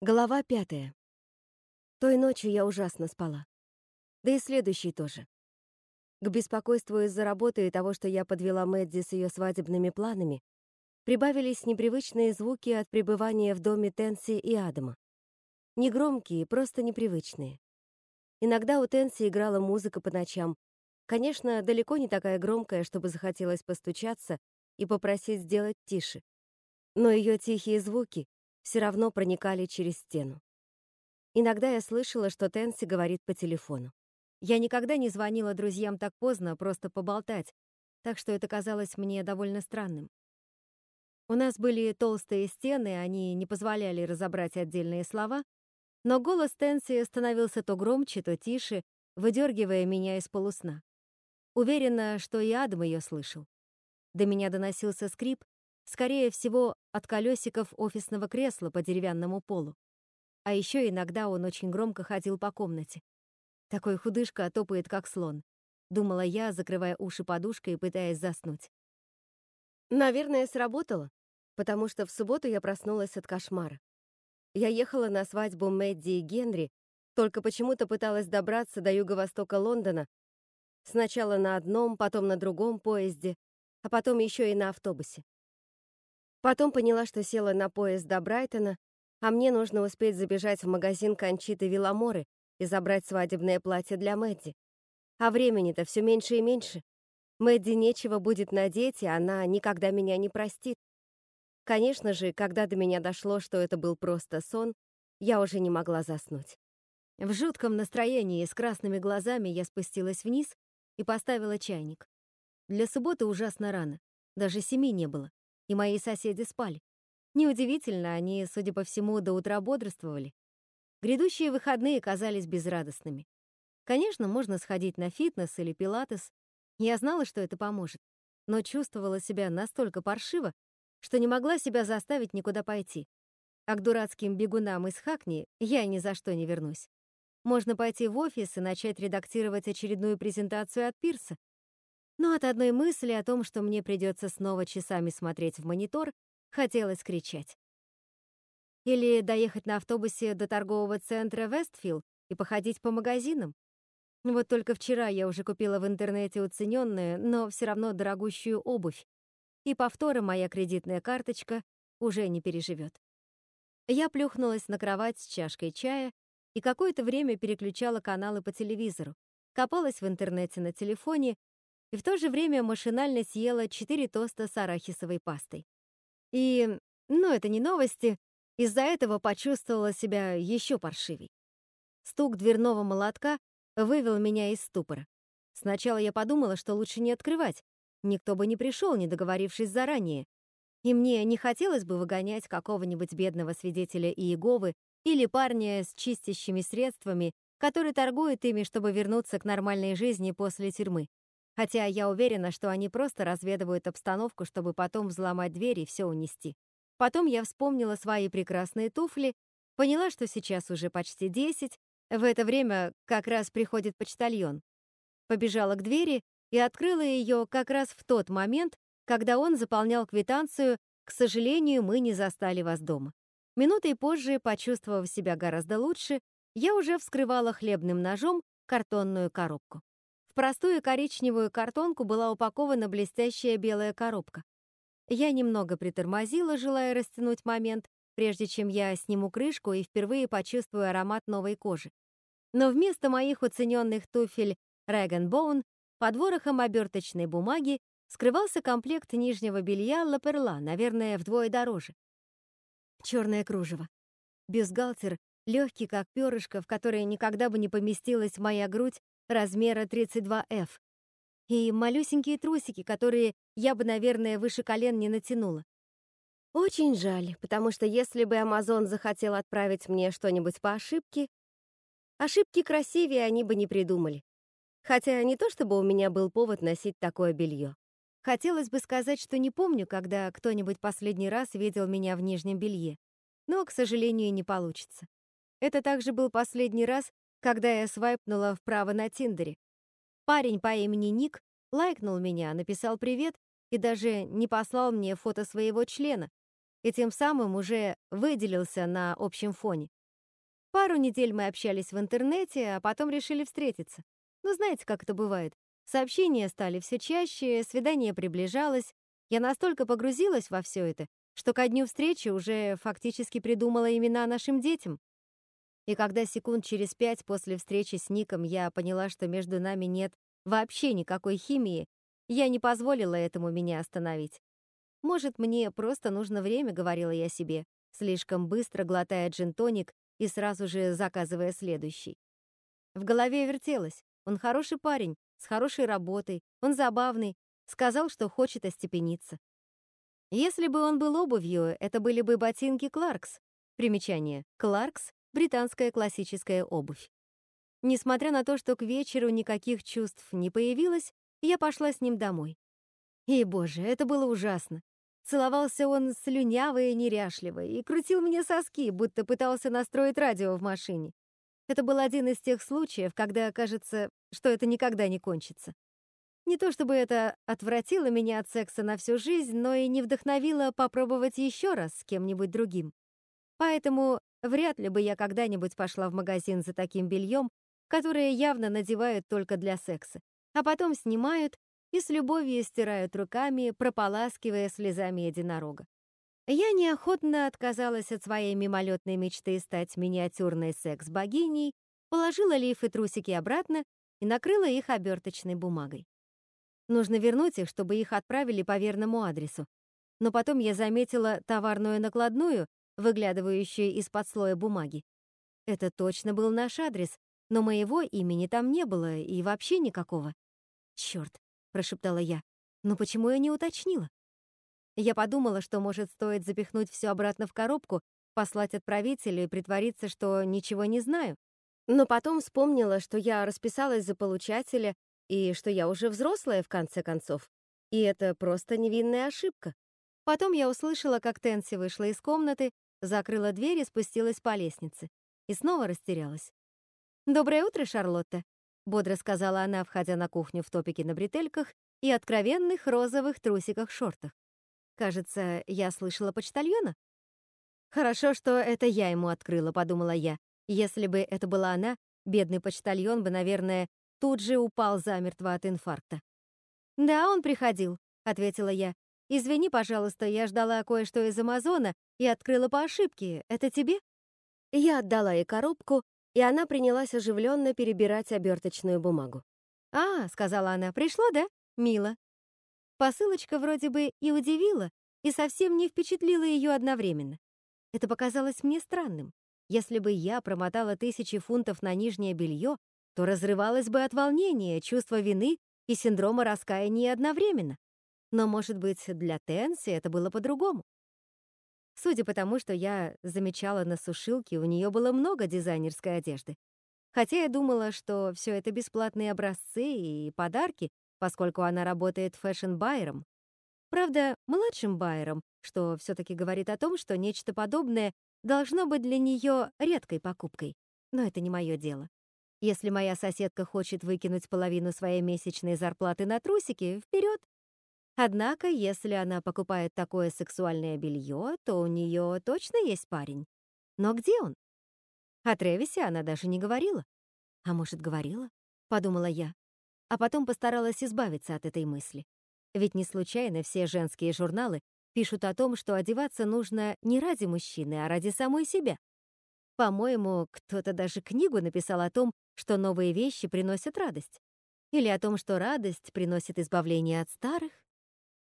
Глава пятая. Той ночью я ужасно спала. Да и следующей тоже. К беспокойству из-за работы и того, что я подвела Мэдди с ее свадебными планами, прибавились непривычные звуки от пребывания в доме Тенси и Адама. Негромкие, просто непривычные. Иногда у Тенси играла музыка по ночам. Конечно, далеко не такая громкая, чтобы захотелось постучаться и попросить сделать тише. Но ее тихие звуки все равно проникали через стену. Иногда я слышала, что Тенси говорит по телефону. Я никогда не звонила друзьям так поздно, просто поболтать, так что это казалось мне довольно странным. У нас были толстые стены, они не позволяли разобрать отдельные слова, но голос Тенси становился то громче, то тише, выдергивая меня из полусна. Уверена, что и Адам ее слышал. До меня доносился скрип, скорее всего, от колесиков офисного кресла по деревянному полу. А еще иногда он очень громко ходил по комнате. Такой худышка топает, как слон. Думала я, закрывая уши подушкой и пытаясь заснуть. Наверное, сработало, потому что в субботу я проснулась от кошмара. Я ехала на свадьбу Мэдди и Генри, только почему-то пыталась добраться до юго-востока Лондона, сначала на одном, потом на другом поезде, а потом еще и на автобусе. Потом поняла, что села на поезд до Брайтона, а мне нужно успеть забежать в магазин Кончиты Виламоры и забрать свадебное платье для Мэдди. А времени-то все меньше и меньше. Мэдди нечего будет надеть, и она никогда меня не простит. Конечно же, когда до меня дошло, что это был просто сон, я уже не могла заснуть. В жутком настроении с красными глазами я спустилась вниз и поставила чайник. Для субботы ужасно рано, даже семи не было и мои соседи спали. Неудивительно, они, судя по всему, до утра бодрствовали. Грядущие выходные казались безрадостными. Конечно, можно сходить на фитнес или пилатес. Я знала, что это поможет, но чувствовала себя настолько паршиво, что не могла себя заставить никуда пойти. А к дурацким бегунам из Хакни я ни за что не вернусь. Можно пойти в офис и начать редактировать очередную презентацию от Пирса, но от одной мысли о том, что мне придется снова часами смотреть в монитор, хотелось кричать. Или доехать на автобусе до торгового центра Вестфилл и походить по магазинам. Вот только вчера я уже купила в интернете уцененную, но все равно дорогущую обувь, и повторы моя кредитная карточка уже не переживет. Я плюхнулась на кровать с чашкой чая и какое-то время переключала каналы по телевизору, копалась в интернете на телефоне и в то же время машинально съела четыре тоста с арахисовой пастой. И, ну, это не новости, из-за этого почувствовала себя еще паршивей. Стук дверного молотка вывел меня из ступора. Сначала я подумала, что лучше не открывать. Никто бы не пришел, не договорившись заранее. И мне не хотелось бы выгонять какого-нибудь бедного свидетеля Иеговы или парня с чистящими средствами, который торгует ими, чтобы вернуться к нормальной жизни после тюрьмы. Хотя я уверена, что они просто разведывают обстановку, чтобы потом взломать дверь и все унести. Потом я вспомнила свои прекрасные туфли, поняла, что сейчас уже почти 10, в это время как раз приходит почтальон. Побежала к двери и открыла ее как раз в тот момент, когда он заполнял квитанцию «К сожалению, мы не застали вас дома». Минутой позже, почувствовав себя гораздо лучше, я уже вскрывала хлебным ножом картонную коробку простую коричневую картонку была упакована блестящая белая коробка. Я немного притормозила, желая растянуть момент, прежде чем я сниму крышку и впервые почувствую аромат новой кожи. Но вместо моих уцененных туфель Rag Bone под ворохом оберточной бумаги скрывался комплект нижнего белья Лаперла, наверное, вдвое дороже. Черное кружево. Бюстгальтер, легкий как перышко, в которое никогда бы не поместилась моя грудь размера 32F. И малюсенькие трусики, которые я бы, наверное, выше колен не натянула. Очень жаль, потому что если бы Амазон захотел отправить мне что-нибудь по ошибке, ошибки красивее они бы не придумали. Хотя не то чтобы у меня был повод носить такое белье. Хотелось бы сказать, что не помню, когда кто-нибудь последний раз видел меня в нижнем белье. Но, к сожалению, не получится. Это также был последний раз, когда я свайпнула вправо на Тиндере. Парень по имени Ник лайкнул меня, написал привет и даже не послал мне фото своего члена, и тем самым уже выделился на общем фоне. Пару недель мы общались в интернете, а потом решили встретиться. Ну, знаете, как это бывает. Сообщения стали все чаще, свидание приближалось. Я настолько погрузилась во все это, что ко дню встречи уже фактически придумала имена нашим детям. И когда секунд через пять после встречи с Ником я поняла, что между нами нет вообще никакой химии, я не позволила этому меня остановить. Может, мне просто нужно время, говорила я себе, слишком быстро глотая джин-тоник и сразу же заказывая следующий. В голове вертелось. Он хороший парень, с хорошей работой, он забавный, сказал, что хочет остепениться. Если бы он был обувью, это были бы ботинки Кларкс. Примечание. Кларкс британская классическая обувь. Несмотря на то, что к вечеру никаких чувств не появилось, я пошла с ним домой. И, боже, это было ужасно. Целовался он слюняво и неряшливо и крутил мне соски, будто пытался настроить радио в машине. Это был один из тех случаев, когда кажется, что это никогда не кончится. Не то чтобы это отвратило меня от секса на всю жизнь, но и не вдохновило попробовать еще раз с кем-нибудь другим. Поэтому Вряд ли бы я когда-нибудь пошла в магазин за таким бельем, которое явно надевают только для секса, а потом снимают и с любовью стирают руками, прополаскивая слезами единорога. Я неохотно отказалась от своей мимолетной мечты стать миниатюрной секс-богиней, положила лиф и трусики обратно и накрыла их оберточной бумагой. Нужно вернуть их, чтобы их отправили по верному адресу. Но потом я заметила товарную накладную, выглядывающее из-под слоя бумаги. Это точно был наш адрес, но моего имени там не было и вообще никакого. «Чёрт», — прошептала я, — «но почему я не уточнила?» Я подумала, что, может, стоит запихнуть все обратно в коробку, послать отправителю и притвориться, что ничего не знаю. Но потом вспомнила, что я расписалась за получателя и что я уже взрослая, в конце концов. И это просто невинная ошибка. Потом я услышала, как Тенси вышла из комнаты закрыла дверь и спустилась по лестнице. И снова растерялась. «Доброе утро, Шарлотта», — бодро сказала она, входя на кухню в топике на бретельках и откровенных розовых трусиках-шортах. «Кажется, я слышала почтальона?» «Хорошо, что это я ему открыла», — подумала я. Если бы это была она, бедный почтальон бы, наверное, тут же упал замертво от инфаркта. «Да, он приходил», — ответила я. «Извини, пожалуйста, я ждала кое-что из Амазона и открыла по ошибке. Это тебе?» Я отдала ей коробку, и она принялась оживленно перебирать оберточную бумагу. «А», — сказала она, — «пришло, да? Мило». Посылочка вроде бы и удивила, и совсем не впечатлила ее одновременно. Это показалось мне странным. Если бы я промотала тысячи фунтов на нижнее белье, то разрывалась бы от волнения, чувства вины и синдрома раскаяния одновременно. Но, может быть, для Тенси это было по-другому. Судя по тому, что я замечала на сушилке, у нее было много дизайнерской одежды. Хотя я думала, что все это бесплатные образцы и подарки, поскольку она работает фэшн-байером. Правда, младшим байером, что все-таки говорит о том, что нечто подобное должно быть для нее редкой покупкой. Но это не мое дело. Если моя соседка хочет выкинуть половину своей месячной зарплаты на трусики, вперед, Однако, если она покупает такое сексуальное белье, то у нее точно есть парень. Но где он? О Тревисе она даже не говорила. А может, говорила? Подумала я. А потом постаралась избавиться от этой мысли. Ведь не случайно все женские журналы пишут о том, что одеваться нужно не ради мужчины, а ради самой себя. По-моему, кто-то даже книгу написал о том, что новые вещи приносят радость. Или о том, что радость приносит избавление от старых.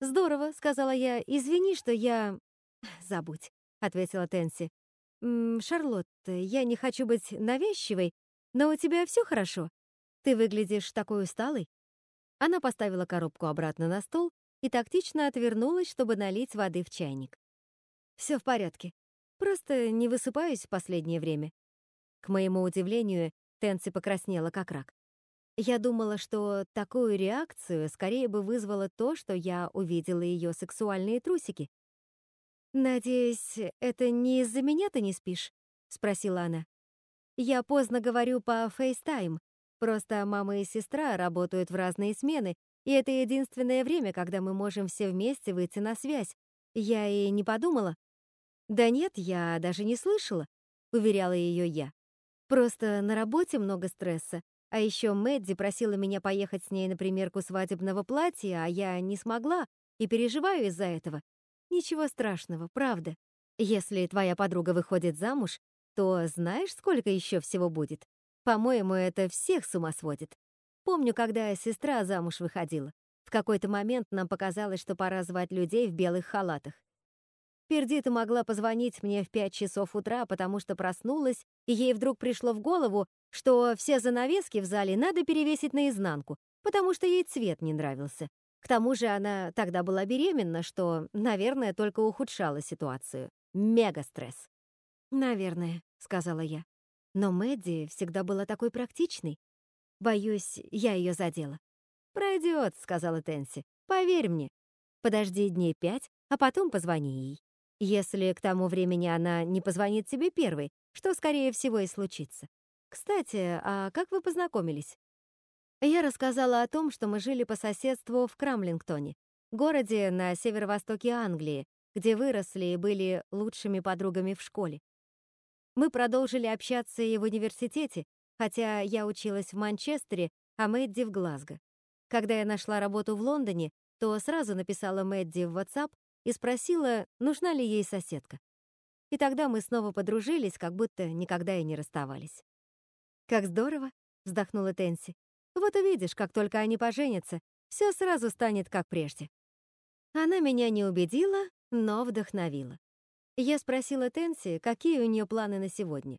«Здорово», — сказала я. «Извини, что я...» «Забудь», — ответила Тенси. «М «Шарлотта, я не хочу быть навязчивой, но у тебя все хорошо. Ты выглядишь такой усталой». Она поставила коробку обратно на стол и тактично отвернулась, чтобы налить воды в чайник. Все в порядке. Просто не высыпаюсь в последнее время». К моему удивлению, Тенси покраснела как рак. Я думала, что такую реакцию скорее бы вызвало то, что я увидела ее сексуальные трусики. «Надеюсь, это не из-за меня ты не спишь?» — спросила она. «Я поздно говорю по FaceTime. Просто мама и сестра работают в разные смены, и это единственное время, когда мы можем все вместе выйти на связь. Я и не подумала». «Да нет, я даже не слышала», — уверяла ее я. «Просто на работе много стресса, а еще Мэдди просила меня поехать с ней на примерку свадебного платья, а я не смогла и переживаю из-за этого. Ничего страшного, правда. Если твоя подруга выходит замуж, то знаешь, сколько еще всего будет? По-моему, это всех с ума сводит. Помню, когда сестра замуж выходила. В какой-то момент нам показалось, что пора звать людей в белых халатах. Пердита могла позвонить мне в пять часов утра, потому что проснулась, и ей вдруг пришло в голову, что все занавески в зале надо перевесить наизнанку, потому что ей цвет не нравился. К тому же она тогда была беременна, что, наверное, только ухудшало ситуацию. Мега-стресс. «Наверное», — сказала я. Но Мэдди всегда была такой практичной. Боюсь, я ее задела. «Пройдет», — сказала Тенси. «Поверь мне. Подожди дней пять, а потом позвони ей. Если к тому времени она не позвонит тебе первой, что, скорее всего, и случится. Кстати, а как вы познакомились?» Я рассказала о том, что мы жили по соседству в Крамлингтоне, городе на северо-востоке Англии, где выросли и были лучшими подругами в школе. Мы продолжили общаться и в университете, хотя я училась в Манчестере, а Мэдди в Глазго. Когда я нашла работу в Лондоне, то сразу написала Мэдди в WhatsApp и спросила, нужна ли ей соседка. И тогда мы снова подружились, как будто никогда и не расставались. «Как здорово!» — вздохнула Тенси. «Вот увидишь, как только они поженятся, все сразу станет как прежде». Она меня не убедила, но вдохновила. Я спросила Тенси, какие у нее планы на сегодня.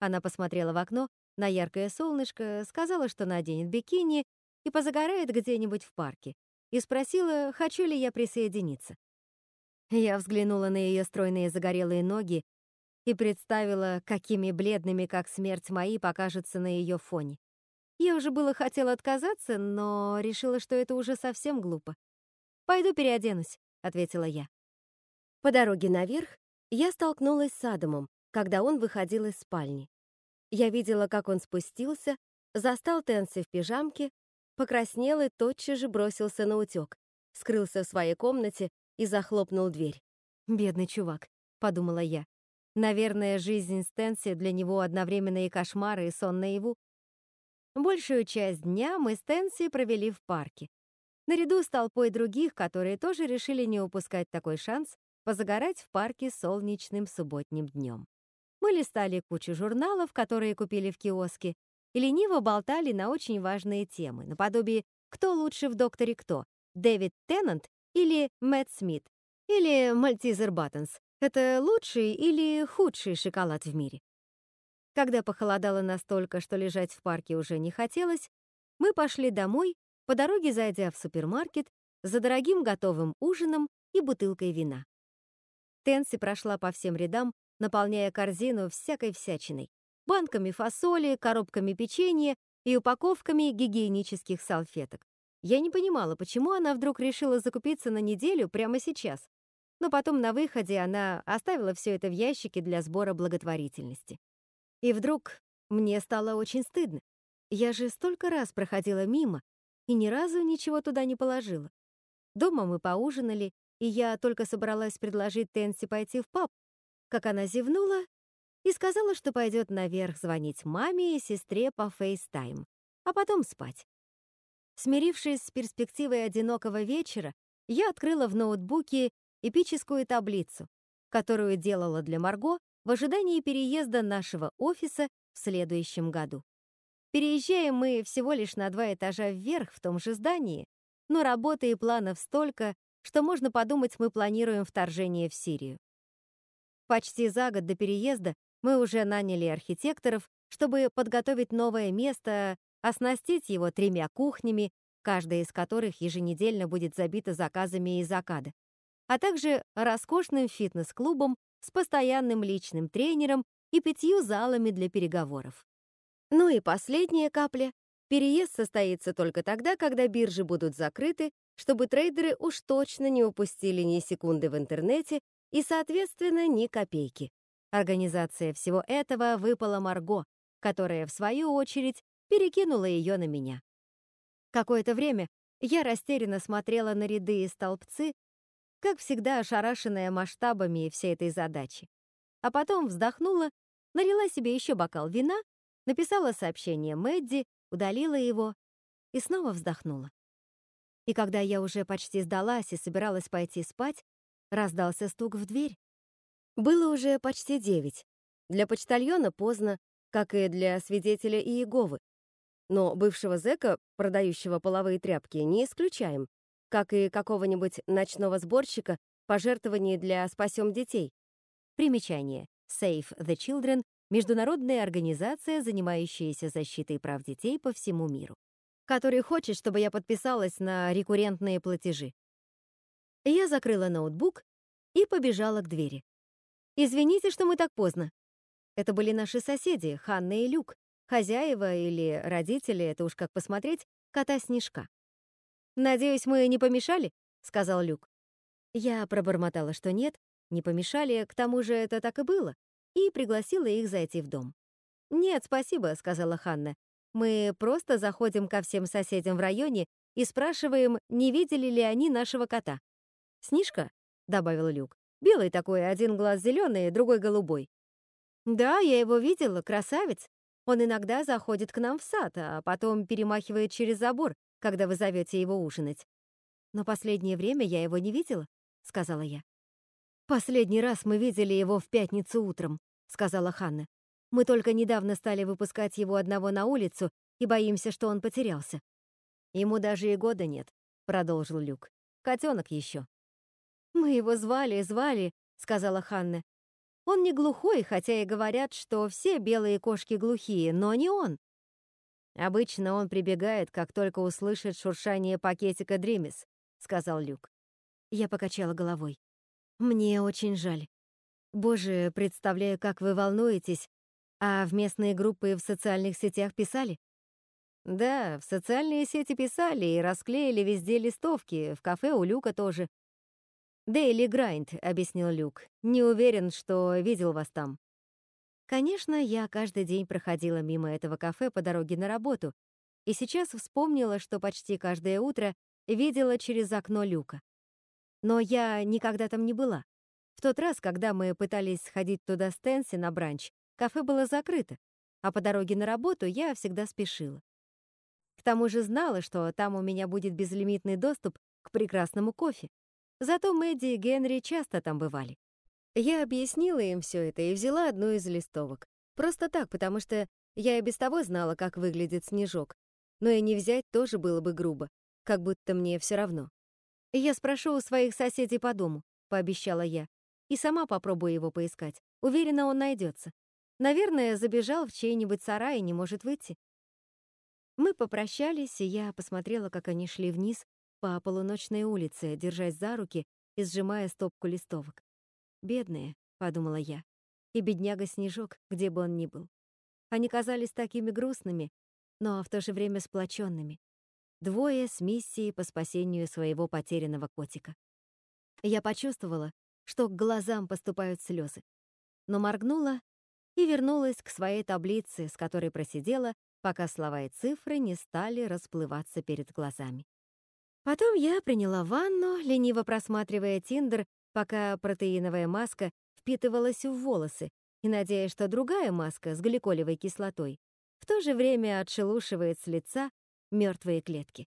Она посмотрела в окно на яркое солнышко, сказала, что наденет бикини и позагорает где-нибудь в парке, и спросила, хочу ли я присоединиться. Я взглянула на ее стройные загорелые ноги и представила, какими бледными, как смерть мои, покажутся на ее фоне. Я уже было хотела отказаться, но решила, что это уже совсем глупо. «Пойду переоденусь», — ответила я. По дороге наверх я столкнулась с Адамом, когда он выходил из спальни. Я видела, как он спустился, застал Тенси в пижамке, покраснел и тотчас же бросился на утек, скрылся в своей комнате и захлопнул дверь. «Бедный чувак», — подумала я. Наверное, жизнь Стэнси для него одновременно и кошмары, и сон наяву. Большую часть дня мы с Стэнси провели в парке. Наряду с толпой других, которые тоже решили не упускать такой шанс позагорать в парке солнечным субботним днем. Мы листали кучу журналов, которые купили в киоске, и лениво болтали на очень важные темы, наподобие «Кто лучше в «Докторе кто?» Дэвид Теннант или Мэтт Смит? Или Мальтизер Баттенс? Это лучший или худший шоколад в мире? Когда похолодало настолько, что лежать в парке уже не хотелось, мы пошли домой, по дороге зайдя в супермаркет за дорогим готовым ужином и бутылкой вина. Тенси прошла по всем рядам, наполняя корзину всякой всячиной. Банками фасоли, коробками печенья и упаковками гигиенических салфеток. Я не понимала, почему она вдруг решила закупиться на неделю прямо сейчас но потом на выходе она оставила все это в ящике для сбора благотворительности. И вдруг мне стало очень стыдно. Я же столько раз проходила мимо и ни разу ничего туда не положила. Дома мы поужинали, и я только собралась предложить Тенси пойти в паб, как она зевнула и сказала, что пойдет наверх звонить маме и сестре по FaceTime, а потом спать. Смирившись с перспективой одинокого вечера, я открыла в ноутбуке эпическую таблицу, которую делала для Марго в ожидании переезда нашего офиса в следующем году. Переезжаем мы всего лишь на два этажа вверх в том же здании, но работы и планов столько, что можно подумать, мы планируем вторжение в Сирию. Почти за год до переезда мы уже наняли архитекторов, чтобы подготовить новое место, оснастить его тремя кухнями, каждая из которых еженедельно будет забита заказами из Акада а также роскошным фитнес-клубом с постоянным личным тренером и пятью залами для переговоров. Ну и последняя капля. Переезд состоится только тогда, когда биржи будут закрыты, чтобы трейдеры уж точно не упустили ни секунды в интернете и, соответственно, ни копейки. Организация всего этого выпала Марго, которая, в свою очередь, перекинула ее на меня. Какое-то время я растерянно смотрела на ряды и столбцы, как всегда ошарашенная масштабами всей этой задачи. А потом вздохнула, налила себе еще бокал вина, написала сообщение Мэдди, удалила его и снова вздохнула. И когда я уже почти сдалась и собиралась пойти спать, раздался стук в дверь. Было уже почти девять. Для почтальона поздно, как и для свидетеля Иеговы. Но бывшего зэка, продающего половые тряпки, не исключаем, как и какого-нибудь ночного сборщика пожертвований для «Спасем детей». Примечание. Save the Children — международная организация, занимающаяся защитой прав детей по всему миру, который хочет, чтобы я подписалась на рекуррентные платежи. Я закрыла ноутбук и побежала к двери. «Извините, что мы так поздно». Это были наши соседи, Ханна и Люк, хозяева или родители, это уж как посмотреть, кота Снежка. «Надеюсь, мы не помешали?» — сказал Люк. Я пробормотала, что нет, не помешали, к тому же это так и было, и пригласила их зайти в дом. «Нет, спасибо», — сказала Ханна. «Мы просто заходим ко всем соседям в районе и спрашиваем, не видели ли они нашего кота». «Снежка?» — добавил Люк. Белый такой, один глаз зеленый, другой голубой. Да, я его видела, красавец. Он иногда заходит к нам в сад, а потом перемахивает через забор, когда вы зовете его ужинать. Но последнее время я его не видела, сказала я. Последний раз мы видели его в пятницу утром, сказала Ханна. Мы только недавно стали выпускать его одного на улицу и боимся, что он потерялся. Ему даже и года нет, продолжил Люк. Котенок еще. «Мы его звали, звали», — сказала Ханна. «Он не глухой, хотя и говорят, что все белые кошки глухие, но не он». «Обычно он прибегает, как только услышит шуршание пакетика Дримис», — сказал Люк. Я покачала головой. «Мне очень жаль. Боже, представляю, как вы волнуетесь. А в местные группы в социальных сетях писали?» «Да, в социальные сети писали и расклеили везде листовки, в кафе у Люка тоже. «Дейли Грайнд», — объяснил Люк. «Не уверен, что видел вас там». Конечно, я каждый день проходила мимо этого кафе по дороге на работу, и сейчас вспомнила, что почти каждое утро видела через окно Люка. Но я никогда там не была. В тот раз, когда мы пытались сходить туда с Тенси на бранч, кафе было закрыто, а по дороге на работу я всегда спешила. К тому же знала, что там у меня будет безлимитный доступ к прекрасному кофе. Зато Мэдди и Генри часто там бывали. Я объяснила им все это и взяла одну из листовок. Просто так, потому что я и без того знала, как выглядит снежок. Но и не взять тоже было бы грубо, как будто мне все равно. «Я спрошу у своих соседей по дому», — пообещала я. «И сама попробую его поискать. Уверена, он найдется. Наверное, забежал в чей-нибудь сарай и не может выйти». Мы попрощались, и я посмотрела, как они шли вниз по полуночной улице, держась за руки и сжимая стопку листовок. «Бедные», — подумала я, и бедняга Снежок, где бы он ни был. Они казались такими грустными, но в то же время сплоченными. Двое с миссией по спасению своего потерянного котика. Я почувствовала, что к глазам поступают слезы, но моргнула и вернулась к своей таблице, с которой просидела, пока слова и цифры не стали расплываться перед глазами. Потом я приняла ванну, лениво просматривая Тиндер, пока протеиновая маска впитывалась в волосы, и надеясь, что другая маска с гликолевой кислотой в то же время отшелушивает с лица мертвые клетки.